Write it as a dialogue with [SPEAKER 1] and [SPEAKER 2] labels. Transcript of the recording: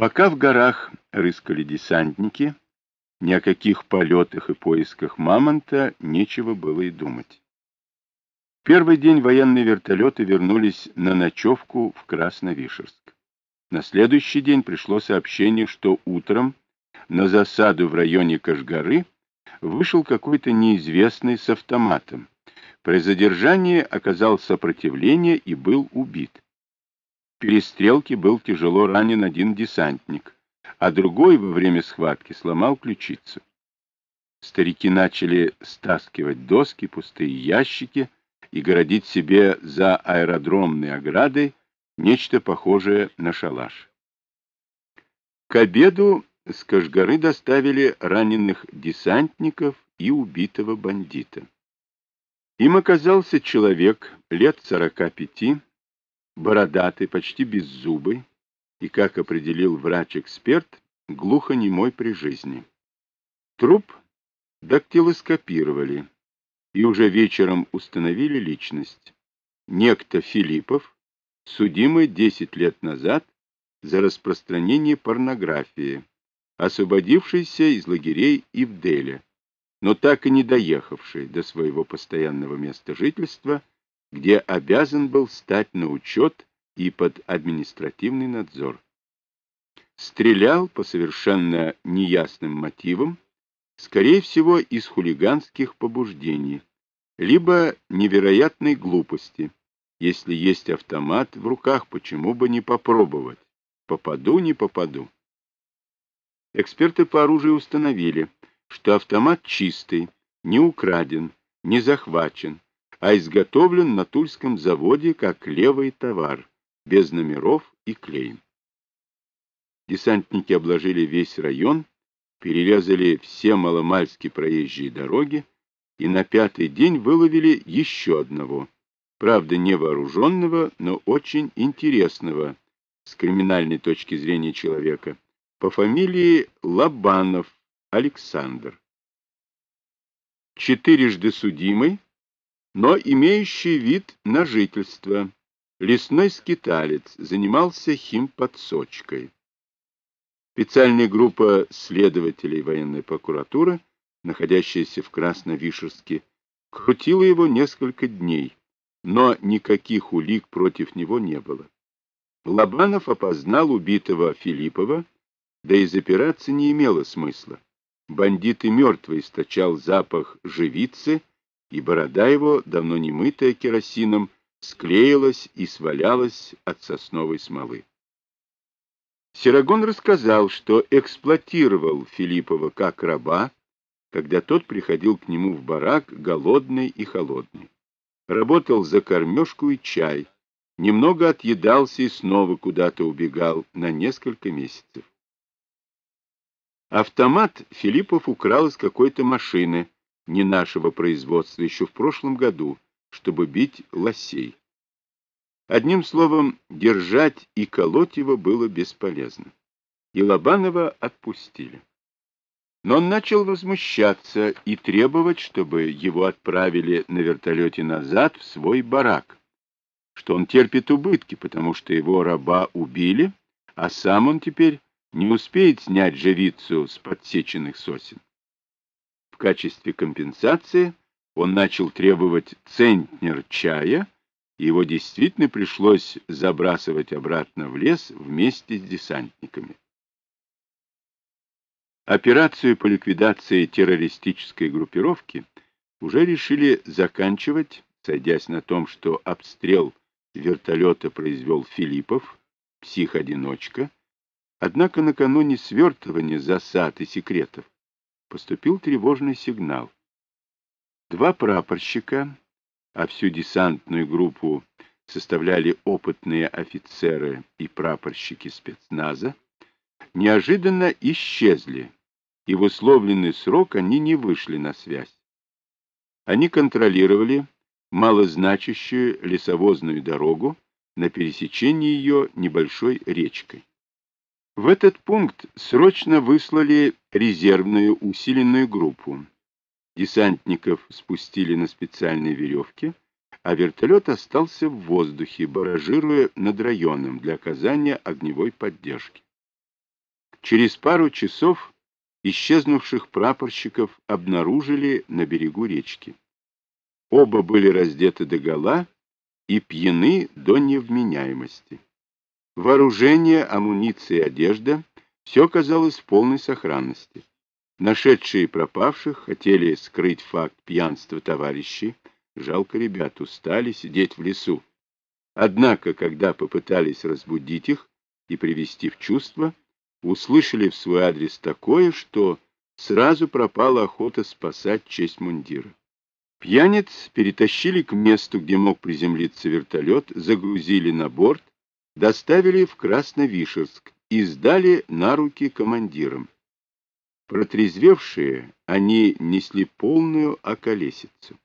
[SPEAKER 1] Пока в горах рыскали десантники, ни о каких полетах и поисках мамонта нечего было и думать. Первый день военные вертолеты вернулись на ночевку в Красновишерск. На следующий день пришло сообщение, что утром на засаду в районе Кашгары вышел какой-то неизвестный с автоматом. При задержании оказал сопротивление и был убит. Перестрелке был тяжело ранен один десантник, а другой во время схватки сломал ключицу. Старики начали стаскивать доски, пустые ящики и городить себе за аэродромной оградой нечто похожее на шалаш. К обеду с Кашгары доставили раненых десантников и убитого бандита. Им оказался человек лет сорока пяти, бородатый, почти беззубый, и, как определил врач-эксперт, глухонемой при жизни. Труп дактилоскопировали и уже вечером установили личность. Некто Филиппов, судимый 10 лет назад за распространение порнографии, освободившийся из лагерей Ивделя, но так и не доехавший до своего постоянного места жительства, где обязан был стать на учет и под административный надзор. Стрелял по совершенно неясным мотивам, скорее всего, из хулиганских побуждений, либо невероятной глупости. Если есть автомат в руках, почему бы не попробовать? Попаду, не попаду. Эксперты по оружию установили, что автомат чистый, не украден, не захвачен, а изготовлен на Тульском заводе как левый товар, без номеров и клейм. Десантники обложили весь район, перерезали все маломальски проезжие дороги и на пятый день выловили еще одного, правда невооруженного, но очень интересного с криминальной точки зрения человека, по фамилии Лобанов Александр. Четырежды судимый, но имеющий вид на жительство, лесной скиталец, занимался химподсочкой. Специальная группа следователей военной прокуратуры, находящаяся в Красновишерске, крутила его несколько дней, но никаких улик против него не было. Лобанов опознал убитого Филиппова, да из операции не имело смысла. Бандит и мертвый источал запах живицы, и борода его, давно не мытая керосином, склеилась и свалялась от сосновой смолы. Серагон рассказал, что эксплуатировал Филиппова как раба, когда тот приходил к нему в барак голодный и холодный. Работал за кормежку и чай, немного отъедался и снова куда-то убегал на несколько месяцев. Автомат Филиппов украл из какой-то машины, не нашего производства, еще в прошлом году, чтобы бить лосей. Одним словом, держать и колоть его было бесполезно. И Лобанова отпустили. Но он начал возмущаться и требовать, чтобы его отправили на вертолете назад в свой барак, что он терпит убытки, потому что его раба убили, а сам он теперь не успеет снять живицу с подсеченных сосен. Качестве компенсации он начал требовать центнер чая, и его действительно пришлось забрасывать обратно в лес вместе с десантниками. Операцию по ликвидации террористической группировки уже решили заканчивать, сойдясь на том, что обстрел вертолета произвел Филиппов, псих-одиночка, Однако накануне свертывания засад и секретов поступил тревожный сигнал. Два прапорщика, а всю десантную группу составляли опытные офицеры и прапорщики спецназа, неожиданно исчезли, и в условленный срок они не вышли на связь. Они контролировали малозначащую лесовозную дорогу на пересечении ее небольшой речкой. В этот пункт срочно выслали резервную усиленную группу. Десантников спустили на специальные веревки, а вертолет остался в воздухе, баражируя над районом для оказания огневой поддержки. Через пару часов исчезнувших прапорщиков обнаружили на берегу речки. Оба были раздеты догола и пьяны до невменяемости. Вооружение, амуниция и одежда — все казалось в полной сохранности. Нашедшие пропавших хотели скрыть факт пьянства товарищей. Жалко ребят, устали сидеть в лесу. Однако, когда попытались разбудить их и привести в чувство, услышали в свой адрес такое, что сразу пропала охота спасать честь мундира. Пьяниц перетащили к месту, где мог приземлиться вертолет, загрузили на борт, доставили в Красновишерск и сдали на руки командирам. Протрезвевшие, они несли полную околесицу.